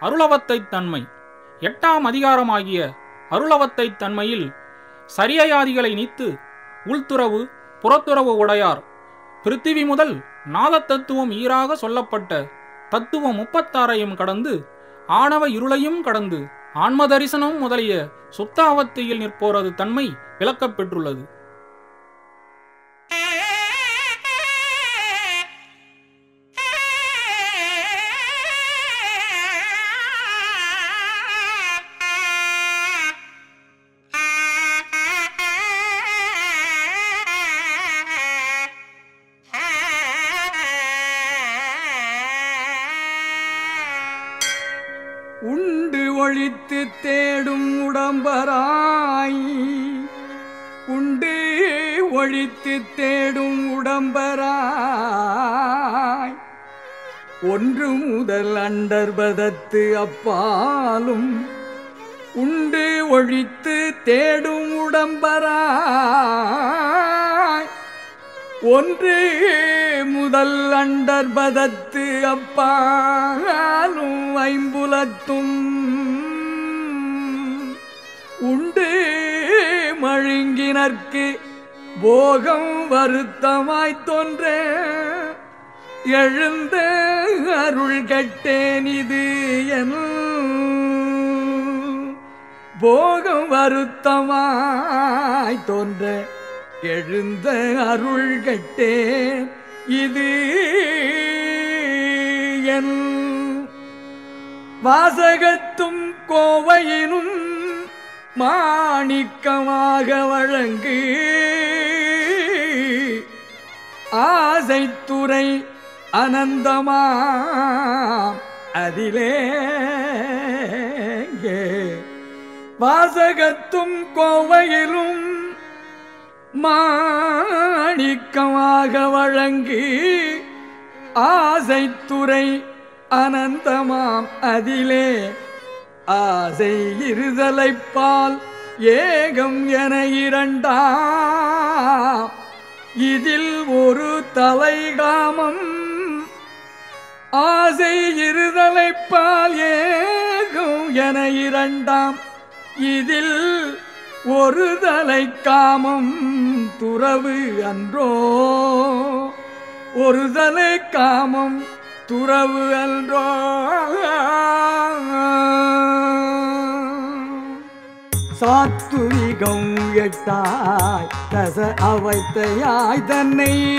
அருளவத்தைத் தன்மை. எட்டாம் அதிகாரமாகிய அருளவத்தைத் தன்மையில் சரியயாதிகளை நீத்து உள்துறவு புறத்துறவு உடையார். பிருத்திவி முதல் நாகதத்துவம் ஈராக சொல்லப்பட்ட தத்துவம் முப்பத்தாறையும் கடந்து ஆணவ இருளையும் கடந்து ஆன்ம தரிசனம் முதலிய சுத்தாவத்தியில் நிற்போரது தன்மை விளக்கப் அண்டர்பதத்து அப்பாலும் உண்டு ஒழித்து தேடும் உடம்பராய். ஒன்று முதல் அண்டர்பதத்து அப்பாலும் ஐம்புலத்தும் உண்டு மழுங்கினர்க்கு போகம் வருத்தமாய்த் தோன்றேன் எழுந்த அருள் கட்டேன் இது என் போகம் வருத்தமாய் தோன்ற எழுந்த அருள் கட்டேன் இது என் வாசகத்தும் கோவையினும் மாணிக்கமாக வழங்கு. ஆசைத்துறை அனந்தமா அதிலே வாசகத்தும் கோவையிலும் மாணிக்கமாக வழங்கி ஆசைத்துறை அனந்தமாம். அதிலே ஆசை இருதலைப்பால் ஏகம் என இரண்டாம். இதில் ஒரு தலைகாமம் ஆசை இருதலைப்பால் ஏகும் என இரண்டாம். இதில் ஒரு தலை காமம் துறவு அன்றோ? ஒரு தலை காமம் துறவு அன்றோ? சாத்துரிகம் எட்டாய் தச அவைத்தையாய் தன்னை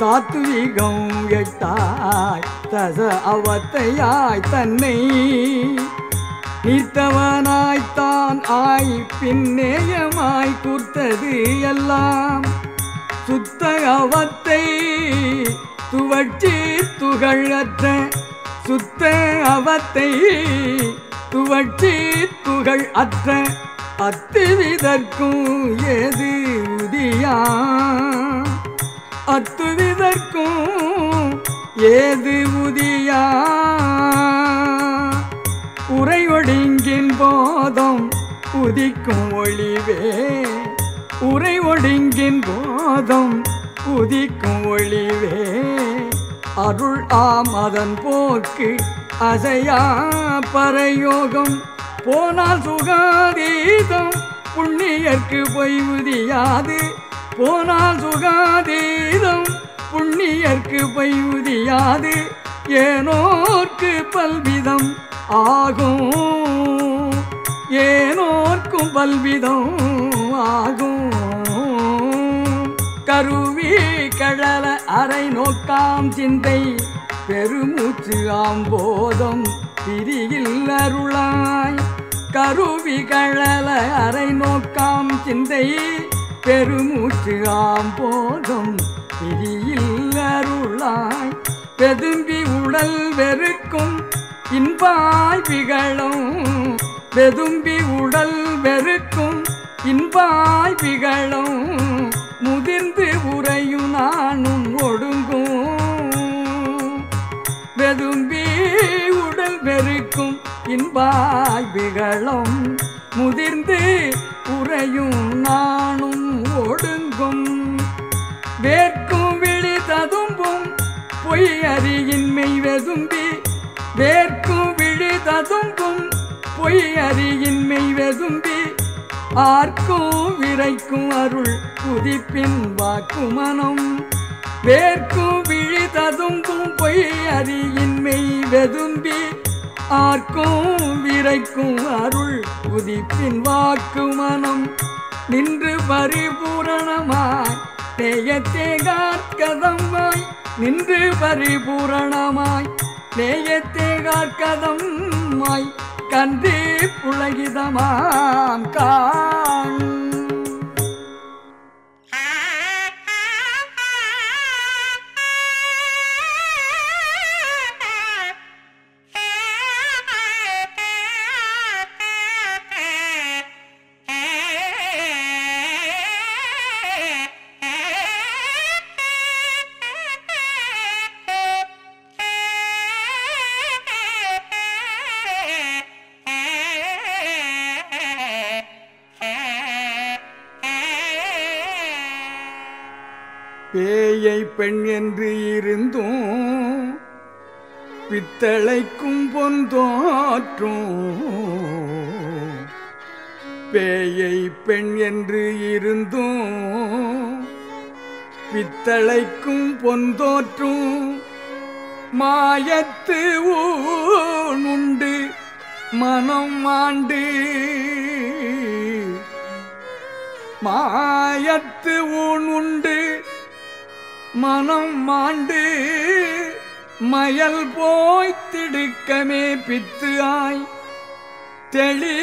சாத்விகம் எட்டாய் தச அவத்தையாய் தன்னை நீத்தவனாய்த்தான் ஆய் பின்னேயமாய் கூர்த்தது எல்லாம். சுத்த அவத்தை துவட்சி துகழற்ற சுத்த அவத்தை துவட்சி துகள் அற்ற அத்துவிதற்கும் ஏது உதியான் அத்துவிதற்கும் ஏது உதியா? உரை ஒடுங்கின் போதும் உதிக்கும் ஒளிவே. உரை ஒடுங்கின் போதும் உதிக்கும் ஒளிவே. அருள் ஆம் அதன் போக்கு அசையா பரயோகம். போனால் சுகாதீதம் புண்ணியர்க்கு பொய் உதியாது. போனால் சுகாதீதம் புண்ணியர்க்கு பொய் ஏனோர்க்கு பல்விதம் ஆகும். ஏனோர்க்கும் பல்விதம் ஆகும். கருவி கழல அரை நோக்காம் சிந்தை பெருமூச்சு ஆம்போதம் பிரியில் அருளாய். கருவி கழல அரை நோக்காம் சிந்தை பெருமூச்சு ஆம்போதும் பிரியில் அருளாய் பெதும்பி உடல் வெறுக்கும் இன்பாய் பிகழும் பெதும்பி உடல் வெறுக்கும் இன்பாய் பிகழும் முதிர்ந்து உறையும் நானும் ஒடுங்கும். வெதும்பி உடல் வெறுக்கும் இன்பாய் பிகழும் முதிர்ந்து உறையும் நானும் ஓடுங்கும் வேர்க்கும் விழி ததும்பும். பொய் அறியின்மை வெதும்பி. வேர்க்கும் விழுததும்பும் பொய் அறியின்மை வெதும்பி. ஆர்க்கும் விரைக்கும் அருள் புதிப்பின் வாக்குமனம். வேர்க்கும் விழிததும்பும் பொய் அறியின்மை வெதும்பி. ஆர்க்கும் விரைக்கும் அருள் புதிப்பின் வாக்குமனம். நின்று பரிபூரணமாய். நேயத்தேகார்கதமாய் நின்று பரிபூரணமாய். நேயத்தேகார்கதமாய் கன்றி புலகிதமாம் கா பெண் என்று இருந்தும் பித்தளைக்கும் பொன் தோற்றும். பேயை பெண் என்று இருந்தும் பித்தளைக்கும் பொன் தோற்றும். மாயத்து ஊனுண்டு மனம் ஆண்டு மாயத்து ஊன் உண்டு மனம் மாண்டு மயல் போய் திடுக்கமே பித்து ஆய். தெளி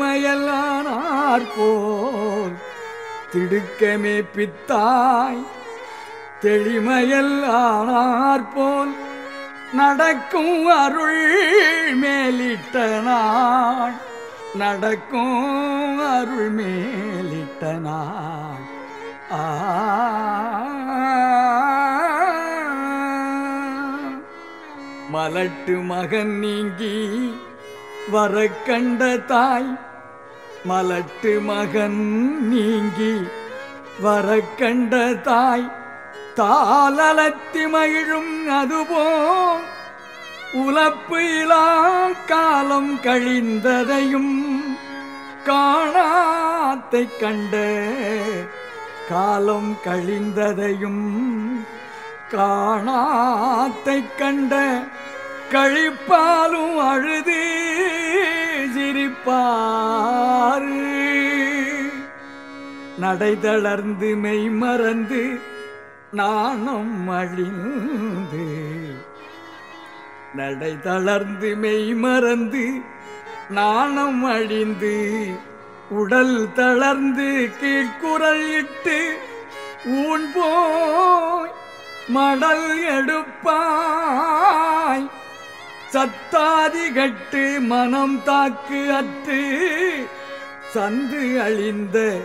மயலானார் போல் திடுக்கமே பித்தாய். தெளிமயல் ஆனார் போல் நடக்கும் அருள் மேலிட்ட நாள். நடக்கும் அருள் மேலிட்ட நாள். ஆ மலட்டு மகன் நீங்கி வர கண்ட தாய் மலட்டு மகன் நீங்கி வர கண்ட தாய் தாளலத்தி மகிழும் அதுபோ உலப்பு இலா காலம் கழிந்ததையும் காணாத்தை கண்ட காலம் கழிந்ததையும் காணாத்தை கண்ட கழிப்பாலும் அழுது சிரிப்பாறு. நடைதளர்ந்து மெய் மறந்து நாணம் அழிந்து. நடைதளர்ந்து மெய் மறந்து நாணம் அழிந்து உடல் தளர்ந்து கீழ்குரல் இட்டு ஊன் போய் மடல் எடுப்பாய். சத்தாதி கட்டு மனம் தாக்கு அற்று சந்து அழிந்த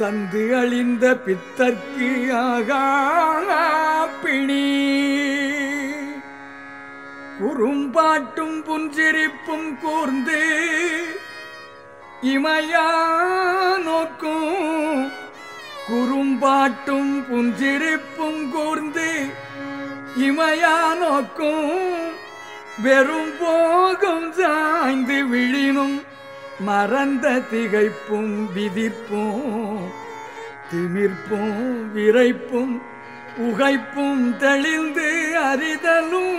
சந்து அழிந்த பித்தற்கு ஆகாப்பிணி குறும்பாட்டும் புஞ்சிரிப்பும் கூர்ந்து இமையா நோக்கும் குறும்பாட்டும் புஞ்சிரிப்பும் கூர்ந்து இமையா நோக்கும் வெறும் போகும் சாய்ந்து விழினும் மறந்த திகைப்பும் விதிப்பும் திமிர்ப்பும் விரைப்பும் உகைப்பும் தெளிந்து அறிதலும்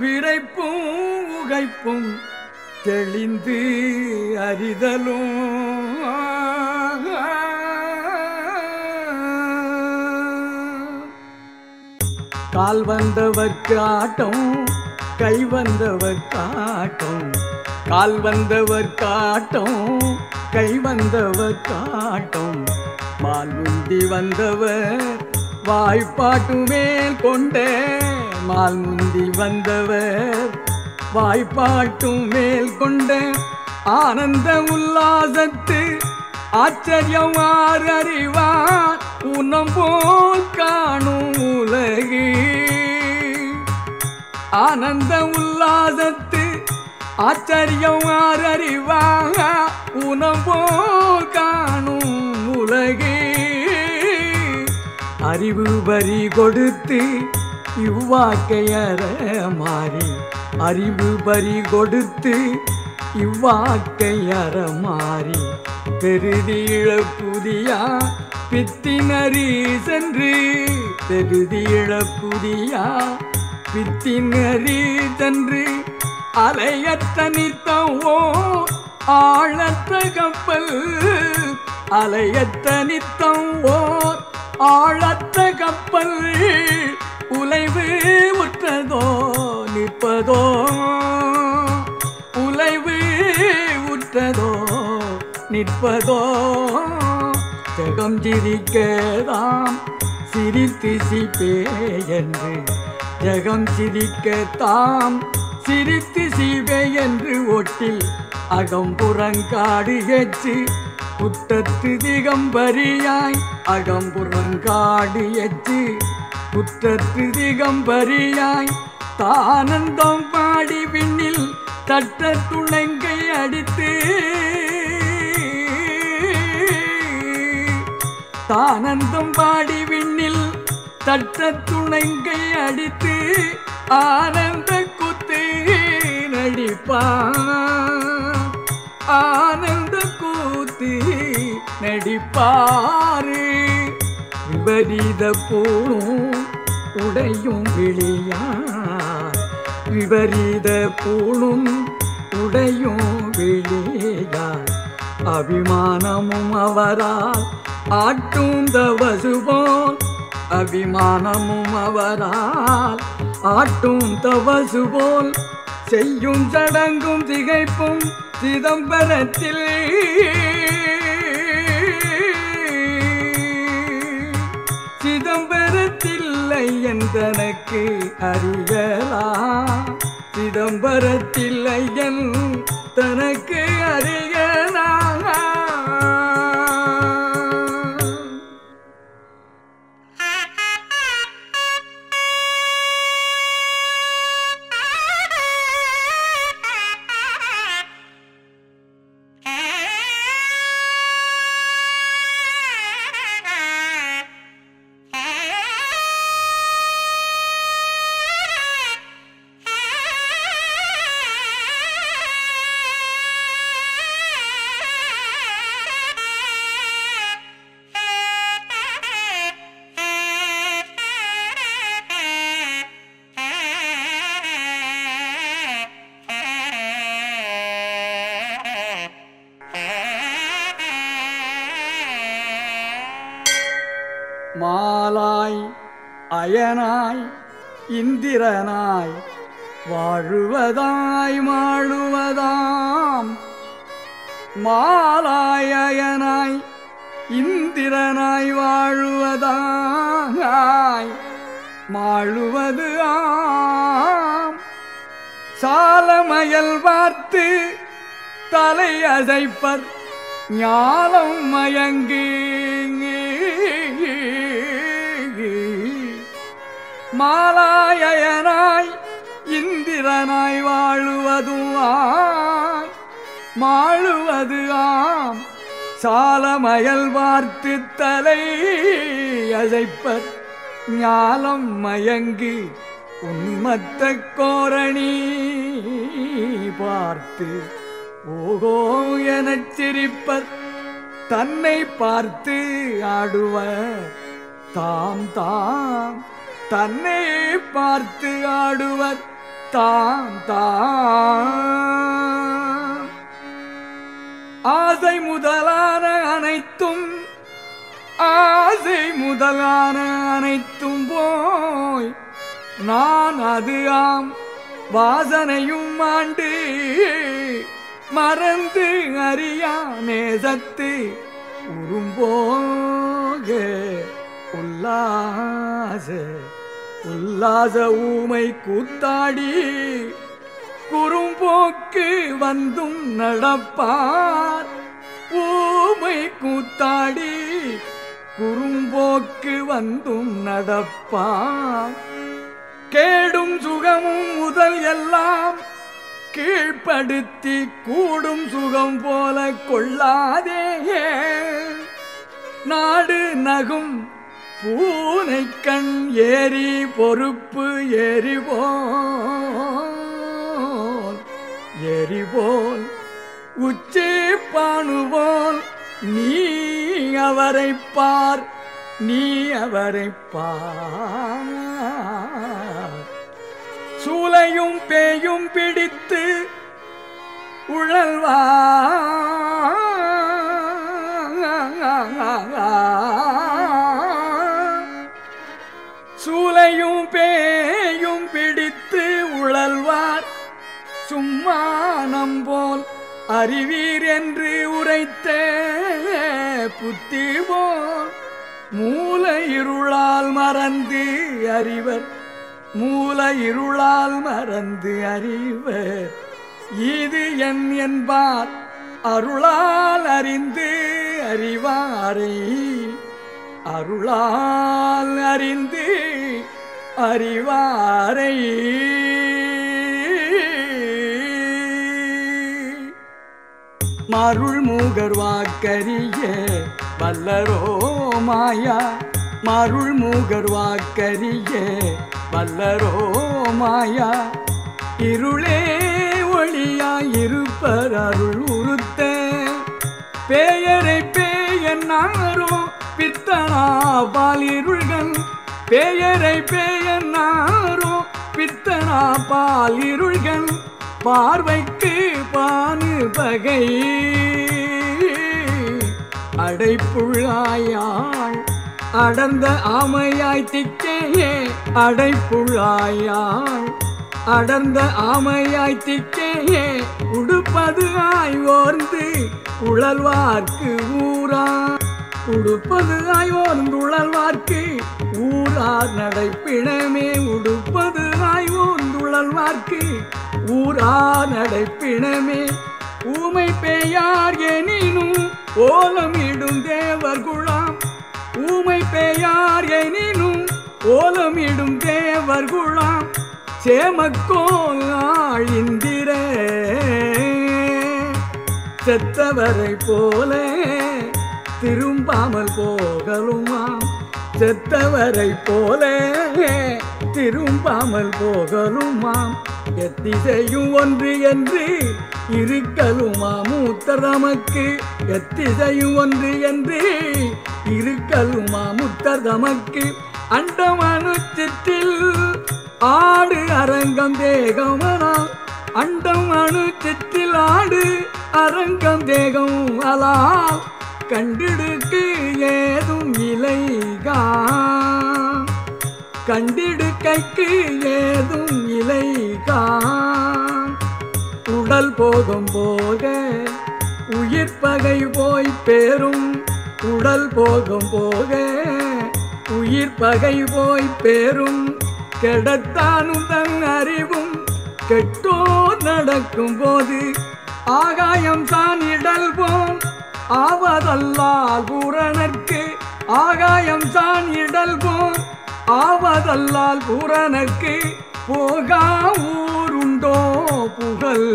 விரைப்பும் உகைப்பும் தெளிந்து அறிதலும். கால் வந்தவர்க்கு ஆட்டம் கை வந்தவர் காட்டம் கால் வந்தவர் காட்டம் கை வந்தவர் காட்டம் மால் முந்தி வந்தவர் வாய்ப்பாட்டு மேல் கொண்ட. மால் முந்தி வந்தவர் வாய்ப்பாட்டும் மேல் கொண்ட. ஆனந்த உல்லாசத்து ஆச்சரியமார் அறிவார். உன்னம் போல் காணும் உலகு. ஆனந்த உல்லாசத்து ஆச்சரியம் அறிவார் உன்னம் போல் காணும் உலகு. அறிவு வரி கொடுத்து இவ்வாக்கையற மாறி அறிவு பறி கொடுத்து இவ்வாக்கையற மாறி பெருதீழ புதியா பித்தினரி சென்று பெருதீழ புதியா பித்தினரி சென்று அலையற்ற நித்தவோ ஆழற்ற கப்பல் அலையற்ற நித்தம் ஓர் ஆழற்ற கப்பல் உலைவு உற்றதோ? நிற்பதோ? உலைவு உற்றதோ? நிற்பதோ? ஜெகம் சிரிக்கதாம் சிரித்து சிப்பே ஜகம் சிரிக்கத்தாம். சிரித்து சீவே என்று ஒட்டில் அகம்புறங்காடு எச்சு குற்றத்து திகம்பரியாய் அகம்புறங்காடு எச்சு குற்றத்து திகம்பரியாய் தானந்தம் பாடி விண்ணில் தட்ட துணங்கை அடித்து தானந்தம் பாடி விண்ணில் தட்ட துணங்கை அடித்து ஆனந்த குத்து நடிப்பான் ஆனந்த கூத்து நடிப்பாரு விபரீத பூணும் உடையும் விழியார் விபரீத பூணும் உடையும் விழியார் அபிமானமும் அவரால் ஆட்டும் தவசுபோல் அபிமானமும் அவரால். ஆட்டும் தவசுபோல் செய்யும் சடங்கும் திகைப்பும் சிதம்பரத்தில். சிதம்பரத்தில்லை என்றனக்கு அறியலாம் சிதம்பரத்தில்லை என் தனக்கு அறியலாம் அயனாய் இந்திரனாய் வாழுவதாய் மாழுவதாம் மாலாயனாய் இந்திரனாய் வாழுவதாய் மாழுவது ஆம். சாலமயல் பார்த்து தலை அசைப்பர் ஞானம் மயங்கு மாலாயனாய் இந்திரனாய் வாழுவதுவாய் மாழுவது ஆம். சாலமயல் பார்த்து தலை அசைப்பர் ஞாலம் மயங்கி உண்மத்த கோரணி பார்த்து ஓகோ எனச் சிரிப்பர். தன்னை பார்த்து ஆடுவர். தாம் தாம். தன்னை பார்த்து ஆடுவர் தாம் தாம் ஆசை முதலான அனைத்தும் ஆசை முதலான அனைத்தும் போய் நான் அது ஆம் வாசனையும் ஆண்டு மறந்து அறியா நேசத்து உரும்போக உல்லாச. உல்லாச ஊமை கூத்தாடி குறும்போக்கு வந்தும் நடப்பார். ஊமை கூத்தாடி குறும்போக்கு வந்தும் நடப்பார். கேடும் சுகமும் முதல் எல்லாம் கீழ்ப்படுத்தி கூடும் சுகம் போல கொள்ளாதே நாடு நகும் பூனை கண் ஏறி பொறுப்பு எரிவோல் எரிவோல் உச்சி பாணுவோல் நீ அவரை பார் நீ அவரை பார். சூலையும் பேயும் பிடித்து உழல்வா. மேயும் பிடித்து உழல்வார். சும்மானம் போல் அறிவீர் என்று உரைத்த புத்தி போல். மூல இருளால் மறந்து அறிவர் மூல இருளால் மறந்து அறிவர். இது என் என்பார் அருளால் அறிந்து அறிவாரை. அருளால் அறிந்து அறிவாரை. மருள் மூகர் வாக்கரிய வல்லரோ மாயா. மருள் மூகர் வாக்கரிய வல்லரோ மாயா. இருளே ஒளியாய் இருப்பர் அருள் உறுத்த. பேயரை பேயன்னாரோ பித்தனா பாலிருள்கள். பேயரை பேயன்னாரோ பித்தனா பாலிருள்கள் பார்வைக்கு பானு பகை. அடைப்புழாயாள் அடர்ந்த ஆமையாய் திக்கையே அடைப்புழாயாள் அடர்ந்த ஆமையாய் திக்கையே உடுப்பது ஆய் ஓர்ந்து உழல்வார்க்கு ஊரா உடுப்பது ஆய் ஓர்ந்து உழல்வார்க்கு ஊரார் நடைப்பிணமே உடுப்பது ஆய் ஓர்ந்து உழல்வார்க்கு ஊரா நடைப்பிணமே ஊமை பெயார் எனினும் ஓலமிடும் தேவர் குழாம். ஊமை பெயார் எனினும் ஓலமிடும் தேவர் குழாம். சேமக்கோல் ஆழிந்திர செத்தவரை போலே திரும்பாமல் போகலுமாம் செத்தவரை போல திரும்பாமல் போகலுமாம் எத்திசையும் ஒன்று என்று இருக்கலுமா? மூத்தர் தமக்கு எத்திசையும் ஒன்று என்று இருக்கலுமா? முத்தர் தமக்கு அண்டமனு சிற்றில் ஆடு அரங்கம் தேகமனா? அண்டம் அணு சிற்றில் ஆடு அரங்கம் தேகம் அலால் கண்டிடுக்கு ஏதும் இலைகா கண்டிடுக்கைக்கு ஏதும் இலைகா உடல் போகும் போக உயிர் பகை போய் பேரும். உடல் போகும் போக உயிர் பகை போய் பேரும். கெடத்தானும் தன் அறிவும் கெட்டோ நடக்கும் போது ஆகாயம் தான் இடல் போம் ஆவதல்லால் பூரணர்க்கு ஆகாயம் தான் இடல் ஆவதல்லால் பூரணர்க்கு போகா ஊருண்டோ புகழ்.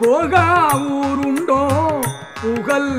போகா ஊருண்டோ புகழ்.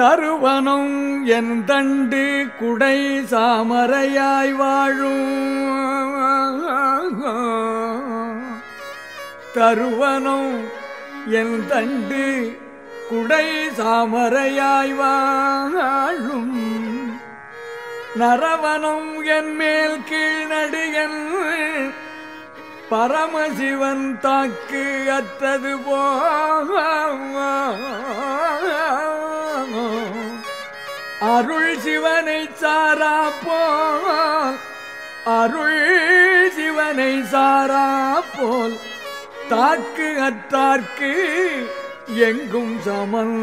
தருவனும் என் தண்டு குடை சாமரையாய் வாழும். தருவனும் என் தண்டு குடை சாமரையாய் வாழும். நரவனும் என் மேல் கீழ் நடிகன் பரமசிவன் தாக்கு அற்றது போ அருள் சிவனை சாரா போல் அருள் சிவனை சாரா போல் தாக்கு அத்தார்க்கு எங்கும் சமன்.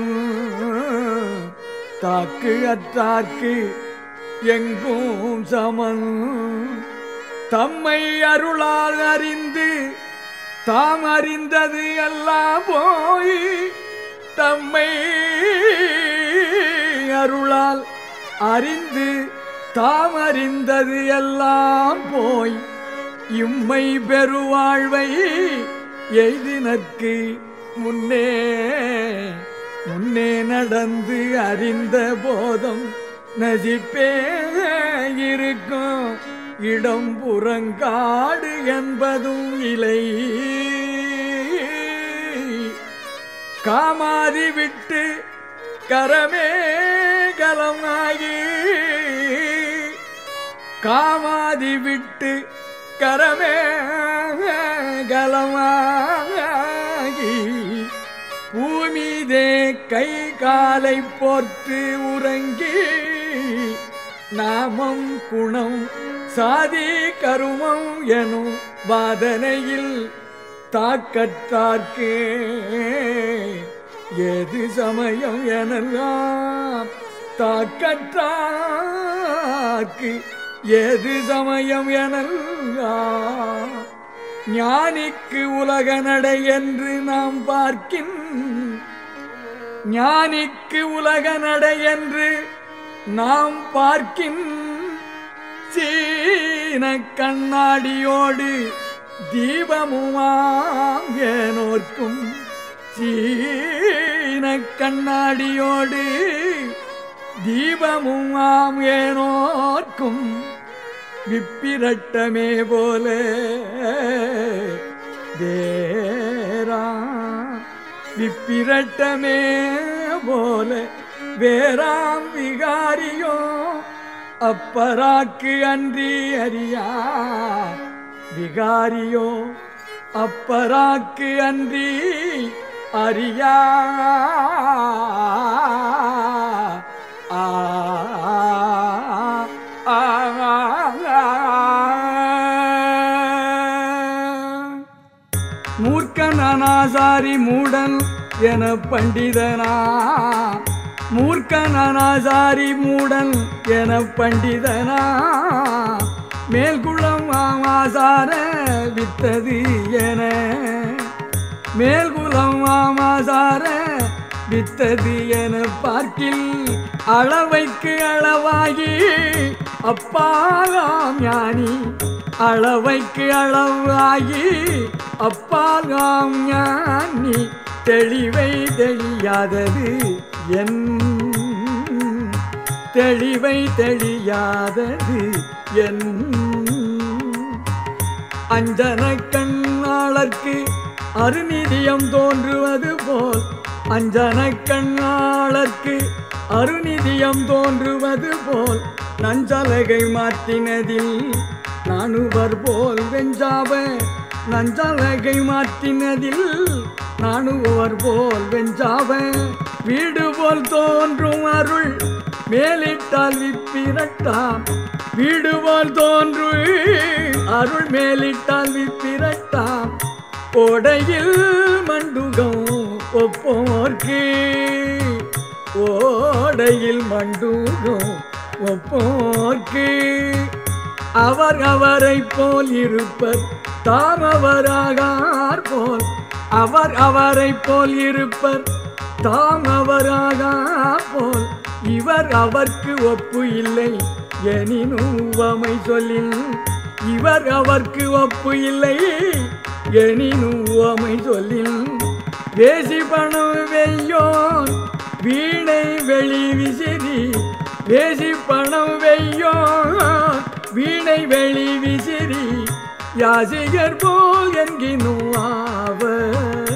தாக்கு அத்தார்க்கு எங்கும் சமன். தம்மை அருளால் அறிந்து தாம் அறிந்தது எல்லாம் போய் தம்மை அருளால் அறிந்து தாம் அறிந்தது எல்லாம் போய் இம்மை பெருவாழ்வை எய்தினற்கு முன்னே முன்னே நடந்து அறிந்த போதம் நஜிப்பே இருக்கும். இடம் புறங்காடு என்பதும் இலை. காமாதி விட்டு கரமே கலமாகி காமாதி விட்டு கரமே கலமாகி பூமிதே கை காலை போர்த்து உறங்கி நாமம் குணம் சாதி கருமம் எனும் வாதனையில் தாக்கத்தார்க்கே ஏது சமயம் எனலாம்? தாக்கற்றாக்கு ஏது சமயம் எனலாம்? ஞானிக்கு உலக நடை என்று நாம் பார்க்கின் ஞானிக்கு உலக நடை என்று நாம் பார்க்கின். சீன கண்ணாடியோடு தீபமுமாம் ஏனோர்க்கும் சீன கண்ணாடியோடு தீபமும் ஆம் ஏனோர்க்கும் விப்பிரட்டமே போல. வேரா விப்பிரட்டமே போல. வேறாம் விகாரியோ அப்பராக்கு அன்றி அறியா விகாரியோ அப்பராக்கு அன்றி அறியா ஆ மூர்க்கன் அனாசாரி மூடன் என பண்டிதனா மூர்க்கன் அனாசாரி மூடன் என பண்டிதனா மேல்குளம் ஆசார வித்தது என மேல்குலம் ஆமாசார வித்தது என பார்க்கில் அளவைக்கு அளவாகி அப்பாலாம் ஞானி அளவைக்கு அளவாகி அப்பாலாம் ஞானி தெளிவை தெளியாதது என் தெளிவை தெளியாதது என். அஞ்சன கண்ணாளர்க்கு அருநிதியம் தோன்றுவது போல் அஞ்சன கண்ணாளர்க்கு அருநிதியம் தோன்றுவது போல் நஞ்சலகை மாற்றினதில் நானுவர் போல் வெஞ்சாவ நஞ்சலகை மாற்றினதில் நானுவர் போல் வெஞ்சாவ. வீடு போல் தோன்றும் அருள் மேலிட்டால் விப்பிரட்டாம். வீடு போல் தோன்று அருள் மேலிட்டால் விப்பிரட்டாம். ஓடையில் மண்டுகம் ஒப்போர்க்கு. ஓடையில் மண்டுகம் ஒப்போர்க்கு. அவர் அவரை போல் இருப்பர் தாம் அவராகார் போல். அவர் அவரை போல் இருப்பர் தாம் அவராகார் போல். இவர் அவர்க்கு ஒப்பு இல்லை எனினும் உவமை சொல்லின். இவர் அவர்க்கு ஒப்பு இல்லை எனினும் உவமை சொல்லின் வேசி பணம் வெய்யோன் வீணை வெளி விசிறி. வேசி பணம் வெய்யோன் வீணை வெளி விசிறி. யாசிகர் போல் என்கினும் ஆவர்.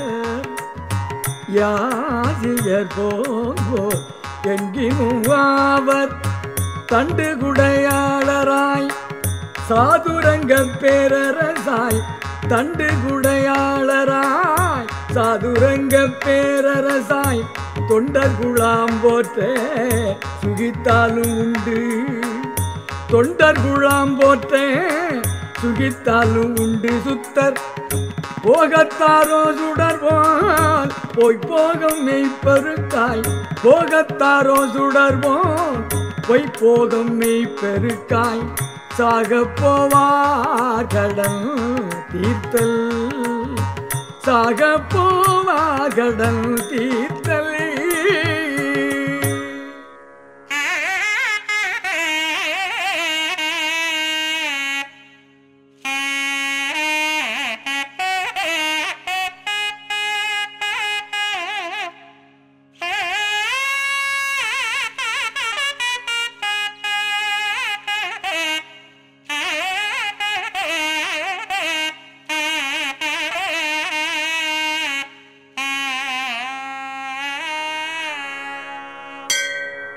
யாசிகர் போல் போல் என்கினும் ஆவர். தண்டு குடையாளராய் சாதுரங்க பேரரசாய் தண்டு குடையாளராய் சாதுரங்க பேரரசாய் தொண்டர் குழாம் போற்ற சுகித்தாலும் உண்டு. தொண்டர் குழாம் போற்ற சுகித்தாலும் உண்டு சுத்தர். போகத்தாரோ சுடர்வோன் போய் போகம் மெய்ப்பெருக்காய். போகத்தாரோ சுடர்வோன் பொய் போகம் மெய்ப்பெருக்காய். சாக போவார் கடன் தீர்த்தல். சாக போவார் தீர்த்தலே.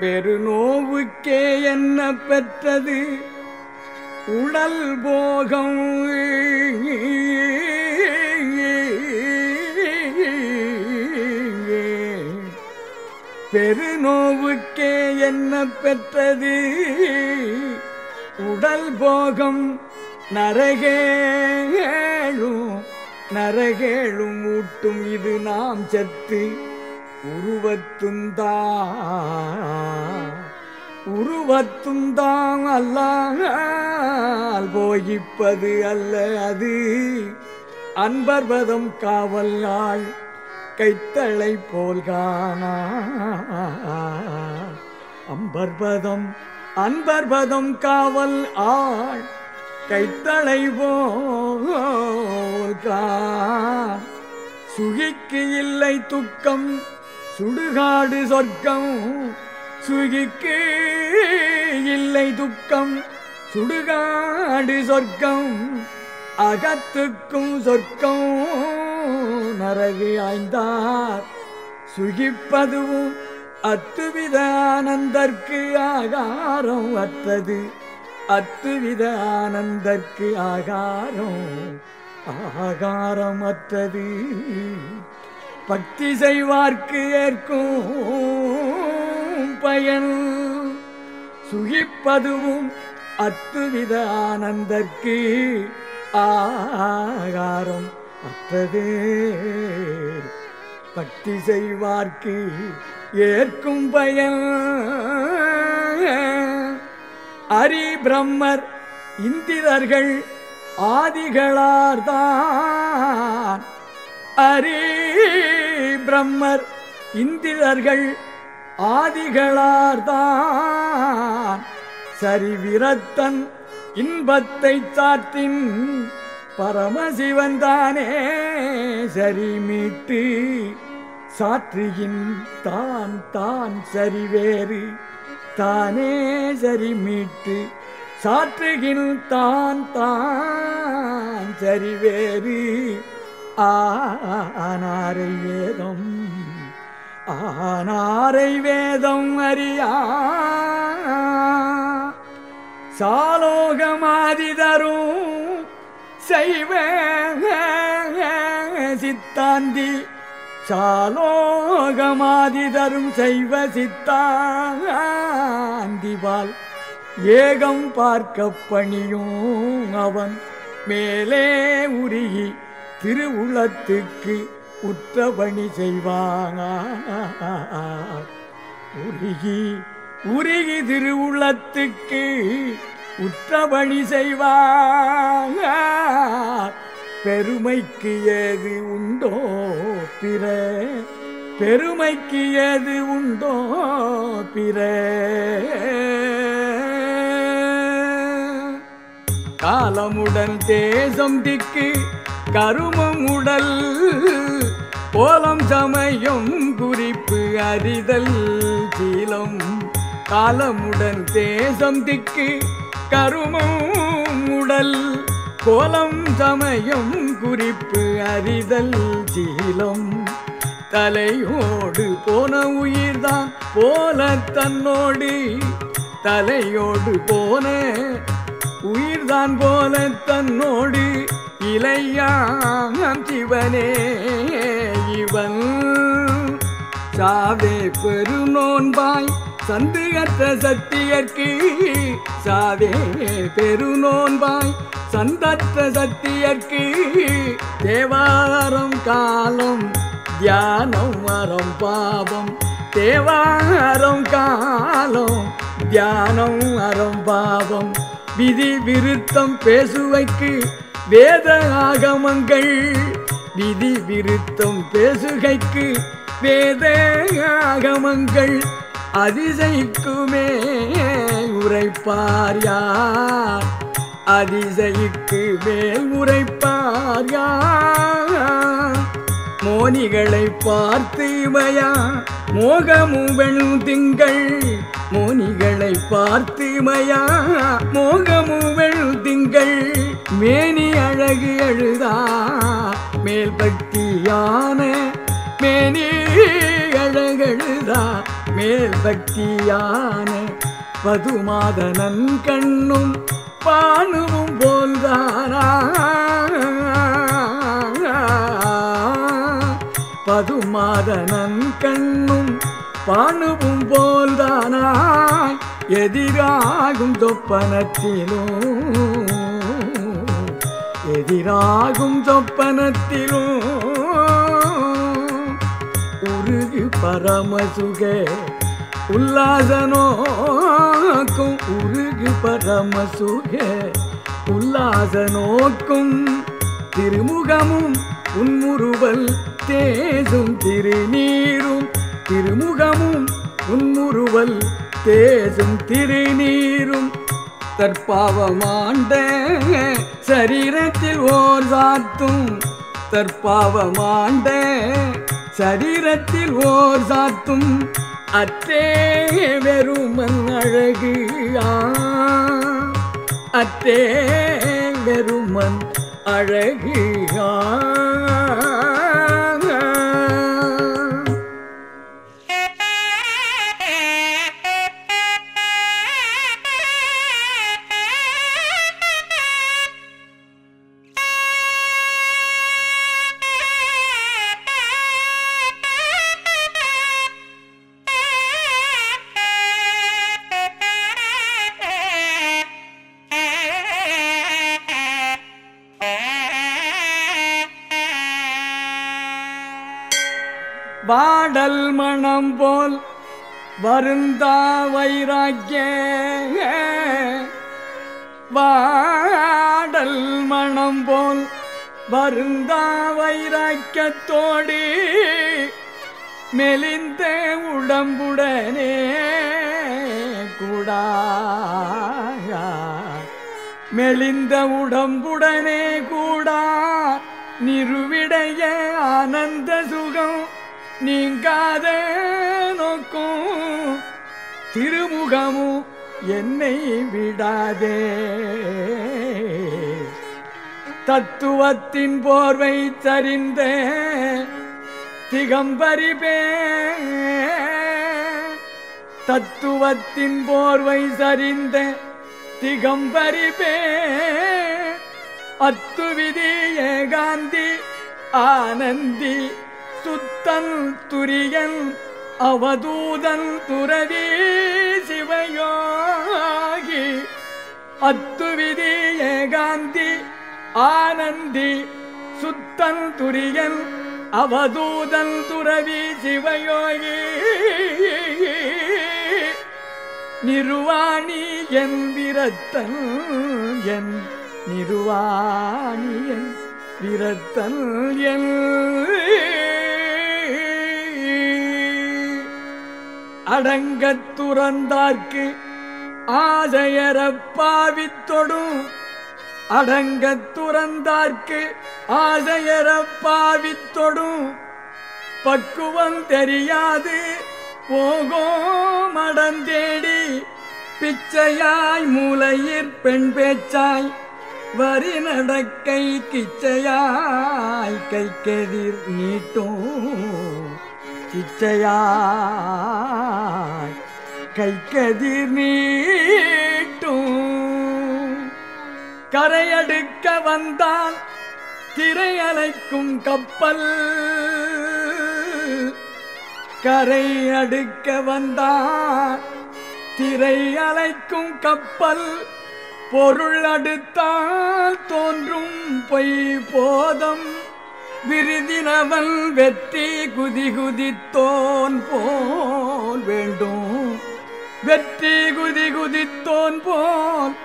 பெருநோவுக்கே என்ன பெற்றது? உடல் போகம் பெருநோவுக்கே என்ன பெற்றது? உடல் போகம் நரகேழும் நரகேழும் ஊட்டும் இது நாம் சத்து உருவத்துந்தா. உருவத்துந்தாம் அல்லால் போகிப்பது அல்ல அது. அன்பர்வதம் காவல் காவல்காள் கைத்தளை போல்கானா அம்பர்பதம் அன்பர்பதம் காவல் ஆள் கைத்தளை போல்கா சுகிக்கு இல்லை துக்கம் சுடுகாடு சொர்க்கம் சுகிக்கு இல்லை துக்கம். சுடுகாடு சொர்க்கம் அகத்துக்கும் சொர்க்கம் நரகு ஆய்ந்தார். சுகிப்பதுவும் அத்துவித ஆனந்தற்கு ஆகாரம் அற்றது அத்துவித ஆனந்தற்கு ஆகாரம் ஆகாரம் அற்றது. பக்தி செய்வார்க்கு ஏற்கும் பயன். சுகிப்பதுவும் அத்துவித ஆனந்தற்கு ஆகாரம் அற்றதே. பக்தி செய்வார்க்கு ஏற்கும் பயன். அரி பிரம்மர் இந்திரர்கள் ஆதிகளார்தான். அரி பிரம்மர் இந்திரர்கள் ஆதிகளார்தான். சரிவிரத்தன் இன்பத்தை சாத்தின் பரமசிவன் தானே சரி மீட்டு சாற்றுகின் தான் தான் சரிவேறு. தானே சரி மீட்டு சாற்றுகின் தான் தான் சரிவேறு. ஆனாரை வேதம் ஆனாரை வேதம் அறியா. சாலோகமாதிதரும் செய்வ சித்தாந்தி. சாலோகமாதிதரும் செய்வ சித்தாந்திவாள் ஏகம் பார்க்க பணியும் அவன் மேலே உருகி திருவுளத்துக்கு உற்றபணி செய்வாங்க உருகி உருகி திருவுளத்துக்கு உற்றபணி செய்வாங்க. பெருமைக்கு ஏது உண்டோ பிற பெருமைக்கு ஏது உண்டோ பிற? காலமுடன் தேசம் திக்கு கருமம் உடல் கோலம் சமயம் குறிப்பு அறிதல் சீலம் காலமுடன் தேசம் திக்கு கருமம் உடல் கோலம் சமயம் குறிப்பு அறிதல் சீலம் தலையோடு போன உயிர்தான் போல தன்னோடு தலையோடு போன உயிர்தான் போல தன்னோடு. இளையாம் சிவனே இவன் சாவே பெருநோன்பாய் சந்துகற்ற சக்தியற்கு சாவே பெருநோன்பாய் சந்தற்ற சக்தியற்கு தேவாரம் காலம் தியானம் வரம் பாவம். தேவாரம் காலம் தியானம் அறம் பாவம். விதி விருத்தம் பேசுவைக்கு வேத ஆகமங்கள் விதி விருத்தம் பேசுகைக்கு வேத ஆகமங்கள் அதிசைக்குமே உரைப்பார் யார்? அதிசைக்கு மேல் உரைப்பார் யார்? மோனிகளை பார்த்து மயா மோகமும் திங்கள். மோனிகளை பார்த்து மயா மோகமும் திங்கள். மேனி அழகு அழுதா? மேல் பக்தியான மேனி அழகழுதா மேல் பக்தியான பதுமாதனன் கண்ணும் பானுவும் போல்தானா? பதுமாதனன் கண்ணும் பானுவும் போல்தானாய்? எதிராகும் தொப்பனத்திலும் எதிராகும் சொப்பனத்திலும் உருகு பரமசுக உல்லாசனோக்கும் உருகு பரமசுக உல்லாசனோக்கும் திருமுகமும் உன்முறுவல் தேசும் திருநீரும் திருமுகமும் உன்முறுவல் தேசும் திருநீரும் தற்பாவமாண்ட சரீரத்தில் ஓர் சாத்தும் தற்பாவமாண்ட சரீரத்தில் ஓர் சாத்தும் அத்தே வெறுமன் அழகு ஆ, அத்தே வெறுமன் அழகியா ஆ. போல் வருந்தா வைராக்கிய வாடல் மணம் போல் வருந்தா வைராக்கியத்தோடு மெலிந்த உடம்புடனே கூடா மெலிந்த உடம்புடனே கூடா நிறுவிடைய ஆனந்த சுகம் நீங்காத நோக்கும் திருமுகமும் என்னை விடாதே. தத்துவத்தின் போர்வை சரிந்த திகம்பரிபே தத்துவத்தின் போர்வை சரிந்த திகம்பரிபே அத்துவிதி ஏகாந்தி ஆனந்தி சுத்தன் துரியன் அவதூதன் துறவி சிவயோகி. அத்துவிதி ஏகாந்தி ஆனந்தி சுத்தன் துரியன் அவதூதன் துறவி சிவயோகி. நிருவாணி என் விரத்தன் என் நிருவாணி என் விரத்தன் என் அடங்கத் துறந்தார்க்கு ஆசையரப்பாவித்தொடும் அடங்கத் துறந்தார்க்கு ஆசையரப்பாவித்தொடும் பக்குவம் தெரியாது போகோ மடந்தேடி பிச்சையாய் மூலையிற் பெண் பேச்சாய் வரி நடக்கை கிச்சையாய் கைக்கெதிர் நீட்டும். கிச்சையாய் கைக்கதிர் நீட்டும் கரையடுக்க வந்தால் திரையலைக்கும் கப்பல். கரை அடுக்க வந்தான் திரை அலைக்கும் கப்பல். பொருள் அடுத்தால் தோன்றும் பொய் போதம். விருதினவன் வெற்றி குதி குதித்தோன் போல் வேண்டும். வெற்றி குதி குதித்தோன் போல்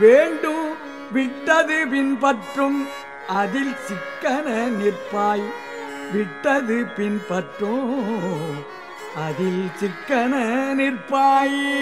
வேண்டும். விட்டது பின்பற்றும் அதில் சிக்கன நிற்பாய். விட்டது பின்பற்றும் அதில் சிக்கன நிற்பாயே.